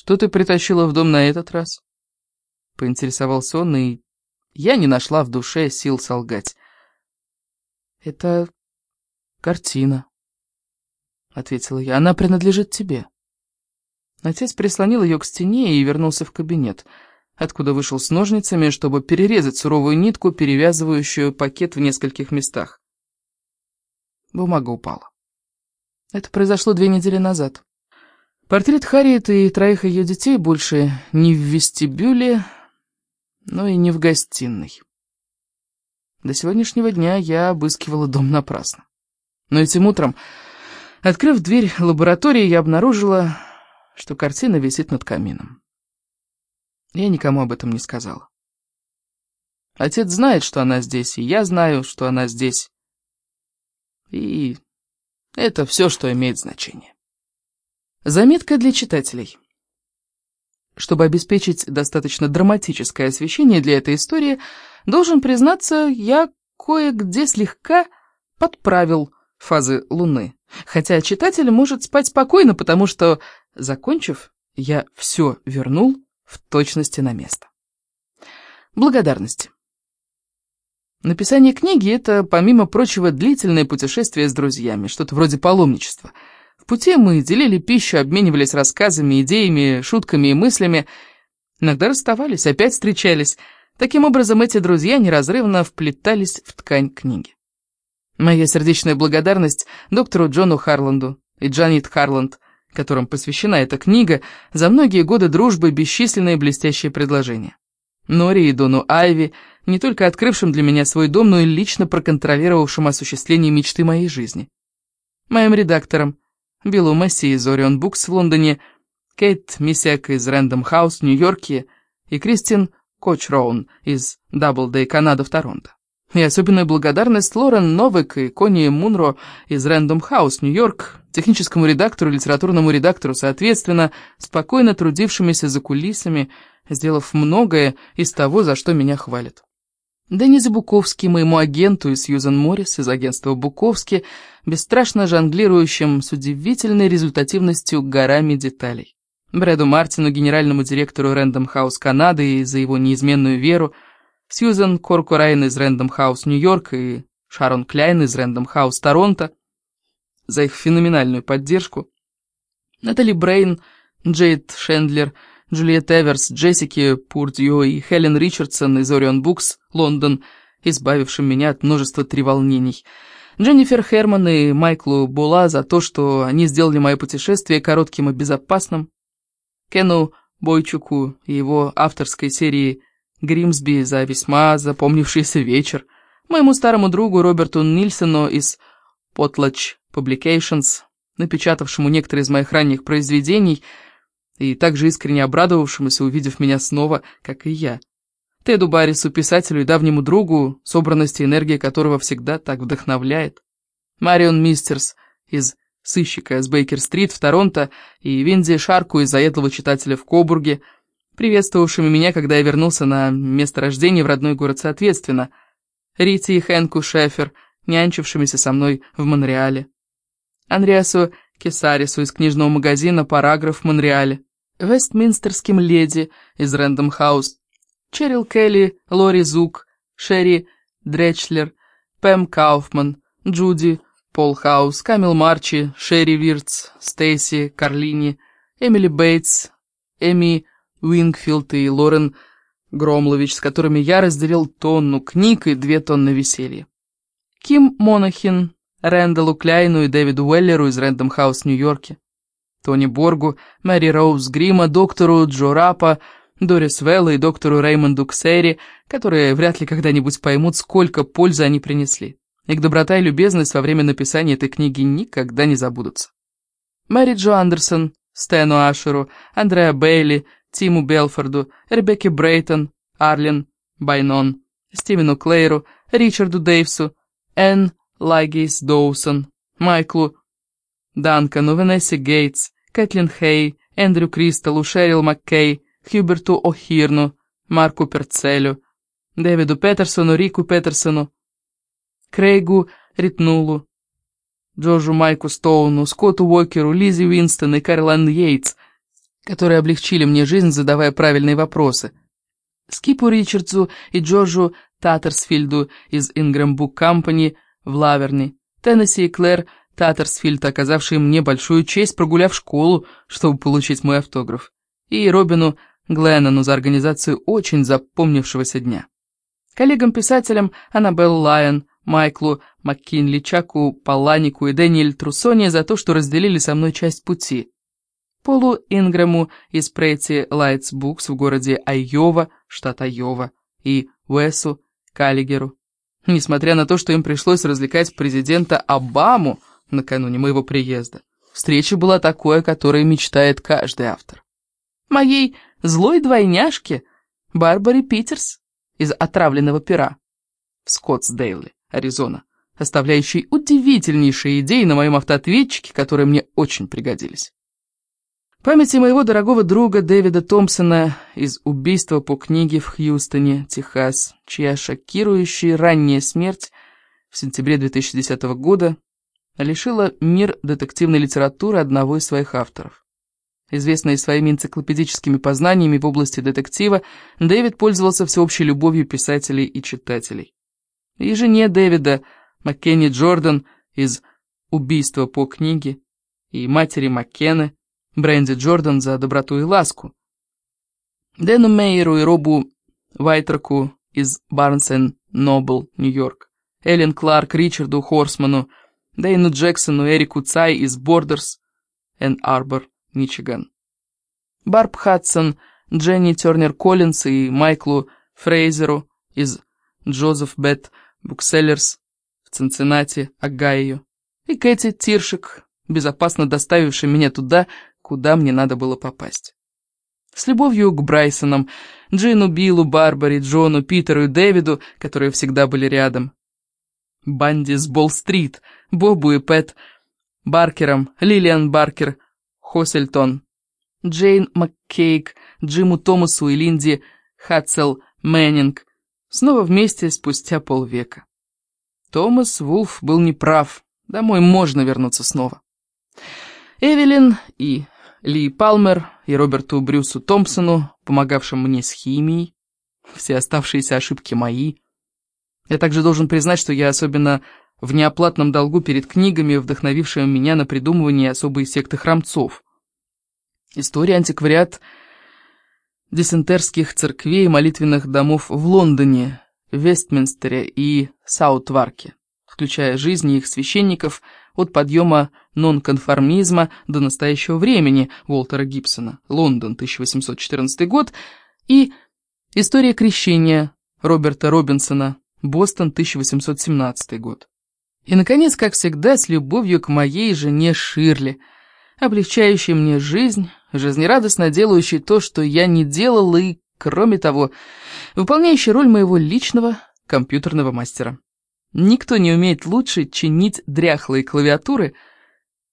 «Что ты притащила в дом на этот раз?» Поинтересовался он, и я не нашла в душе сил солгать. «Это картина», — ответила я. «Она принадлежит тебе». Отец прислонил ее к стене и вернулся в кабинет, откуда вышел с ножницами, чтобы перерезать суровую нитку, перевязывающую пакет в нескольких местах. Бумага упала. Это произошло две недели назад. Портрет Харриет и троих ее детей больше не в вестибюле, но и не в гостиной. До сегодняшнего дня я обыскивала дом напрасно. Но этим утром, открыв дверь лаборатории, я обнаружила, что картина висит над камином. Я никому об этом не сказала. Отец знает, что она здесь, и я знаю, что она здесь. И это все, что имеет значение. Заметка для читателей. Чтобы обеспечить достаточно драматическое освещение для этой истории, должен признаться, я кое-где слегка подправил фазы Луны. Хотя читатель может спать спокойно, потому что, закончив, я все вернул в точности на место. Благодарности. Написание книги — это, помимо прочего, длительное путешествие с друзьями, что-то вроде паломничества — пути мы делили пищу, обменивались рассказами, идеями, шутками и мыслями. Иногда расставались, опять встречались. Таким образом, эти друзья неразрывно вплетались в ткань книги. Моя сердечная благодарность доктору Джону Харланду и Джанет Харланд, которым посвящена эта книга, за многие годы дружбы бесчисленные блестящие предложения. Нори и Дону Айви, не только открывшим для меня свой дом, но и лично проконтролировавшим осуществление мечты моей жизни. Моим редакторам, Биллу Месси из Orion Books в Лондоне, Кейт Мисяк из Random House в Нью-Йорке и Кристин Кочроун из Doubleday Canada в Торонто. И особенная благодарность Лорен Новик и Кони Мунро из Random House, Нью-Йорк, техническому редактору и литературному редактору, соответственно, спокойно трудившимися за кулисами, сделав многое из того, за что меня хвалят. Денизе Буковский, моему агенту и Сьюзан Моррис из агентства Буковский, бесстрашно жонглирующим с удивительной результативностью горами деталей. Брэду Мартину, генеральному директору Random House Канады и за его неизменную веру, Сьюзан Коркурайн из Random House Нью-Йорк и Шарон Кляйн из Random House Торонто за их феноменальную поддержку, Натали Брейн, Джейд Шендлер – Джульет Эверс, Джессики Пурдью и Хелен Ричардсон из Орион Букс, Лондон, избавившим меня от множества треволнений. Дженнифер Херман и Майклу Була за то, что они сделали мое путешествие коротким и безопасным. Кену Бойчуку и его авторской серии «Гримсби» за весьма запомнившийся вечер. Моему старому другу Роберту Нильсону из Potlatch Publications, напечатавшему некоторые из моих ранних произведений – и также искренне обрадовавшемуся, увидев меня снова, как и я. Теду Баррису, писателю и давнему другу, собранность и энергия которого всегда так вдохновляет. Марион Мистерс из «Сыщика» с Бейкер-стрит в Торонто и Винди Шарку из «Заедлого читателя» в Кобурге, приветствовавшими меня, когда я вернулся на место рождения в родной город соответственно, Рити и Хэнку Шефер, нянчившимися со мной в Монреале, Андреасу Кесарису из книжного магазина «Параграф» в Монреале, Вестминстерским леди из Random House, Черил Келли, Лори Зук, Шерри Дречлер, Пэм Кауфман, Джуди, Пол Хаус, Камил Марчи, Шерри Вирц, Стейси, Карлини, Эмили Бейтс, Эми Уингфилд и Лорен Громлович, с которыми я разделил тонну книг и две тонны веселья. Ким Монахин, Рэндаллу Кляйну и Дэвиду Уэллеру из Рэндом Хаус в Нью-Йорке. Тони Боргу, Мэри Роуз Грима, доктору Джо Рапа, Дорис Велла и доктору Реймонду Ксери, которые вряд ли когда-нибудь поймут, сколько пользы они принесли. Их доброта и любезность во время написания этой книги никогда не забудутся. Мэри Джо Андерсон, Стэну Ашеру, Андреа Бейли, Тиму Белфорду, Ребекке Брейтон, Арлен Байнон, Стивену Клейру, Ричарду Дейвсу, Энн Лагейс Доусон, Майклу Данкану, Венессе Гейтс, Кэтлин Хей, Эндрю Кристаллу, Шерил Маккей, Хьюберту О'Хирну, Марку Перцелю, Дэвиду Петерсону, Рику Петерсону, Крейгу Ритнулу, Джорджу Майку Стоуну, Скотту Уокеру, Лизи Уинстон и Кэролайн Йейтс, которые облегчили мне жизнь, задавая правильные вопросы. Скипу Ричардсу и Джорджу Таттерсфилду из Ingram Book Company в Лаверни, Теннесси и Клэр Таттерсфилд, оказавшие мне большую честь, прогуляв школу, чтобы получить мой автограф, и Робину Гленнону за организацию очень запомнившегося дня. Коллегам-писателям Аннабелл Лайон, Майклу Маккинли, Чаку Паланику и Дэниэль Трусони за то, что разделили со мной часть пути. Полу Инграму из Prairie Lights Books в городе Айова, штат Айова, и Уэсу Каллигеру. Несмотря на то, что им пришлось развлекать президента Обаму накануне моего приезда, встреча была такой, о которой мечтает каждый автор. Моей злой двойняшке Барбаре Питерс из «Отравленного пера» в Скоттсдейле, Аризона, оставляющей удивительнейшие идеи на моем автоответчике, которые мне очень пригодились. Памяти моего дорогого друга Дэвида Томпсона из убийства по книге в Хьюстоне, Техас, чья шокирующая ранняя смерть в сентябре 2010 года лишила мир детективной литературы одного из своих авторов. Известный своими энциклопедическими познаниями в области детектива, Дэвид пользовался всеобщей любовью писателей и читателей. И жене Дэвида, Маккенни Джордан из «Убийства по книге», и матери Маккены, Бренди Джордан за доброту и ласку. Дэну Мейеру и Робу Вайтраку из Барнс Нобл, Нью-Йорк. Эллен Кларк, Ричарду Хорсману, Дэйну Джексону, Эрику Цай из Бордерс, Энн Арбор, Мичиган. Барб Хадсон, Дженни Тернер Коллинс и Майклу Фрейзеру из Joseph-Beth Booksellers в Цинциннати, Огайо. И Кэти Тиршик, безопасно доставивший меня туда, куда мне надо было попасть. С любовью к Брайсонам, Джину, Биллу, Барбаре, Джону, Питеру и Дэвиду, которые всегда были рядом. Банди с Болл-стрит, Бобу и Пэт, Баркером, Лилиан Баркер, Хоссельтон, Джейн Маккейк, Джиму Томасу и Линди Хатцел Мэннинг, снова вместе спустя полвека. Томас Вулф был неправ, домой можно вернуться снова. Эвелин и ли Палмер и Роберту Брюсу Томпсону, помогавшим мне с химией. Все оставшиеся ошибки мои. Я также должен признать, что я особенно в неоплатном долгу перед книгами, вдохновившими меня на придумывание особой секты храмцов. История антиквариат десентерских церквей и молитвенных домов в Лондоне, Вестминстере и Саутварке, включая жизни их священников – от подъема нонконформизма до настоящего времени Уолтера Гибсона, Лондон, 1814 год, и История крещения Роберта Робинсона, Бостон, 1817 год. И, наконец, как всегда, с любовью к моей жене Ширли, облегчающей мне жизнь, жизнерадостно делающей то, что я не делал, и, кроме того, выполняющей роль моего личного компьютерного мастера. Никто не умеет лучше чинить дряхлые клавиатуры,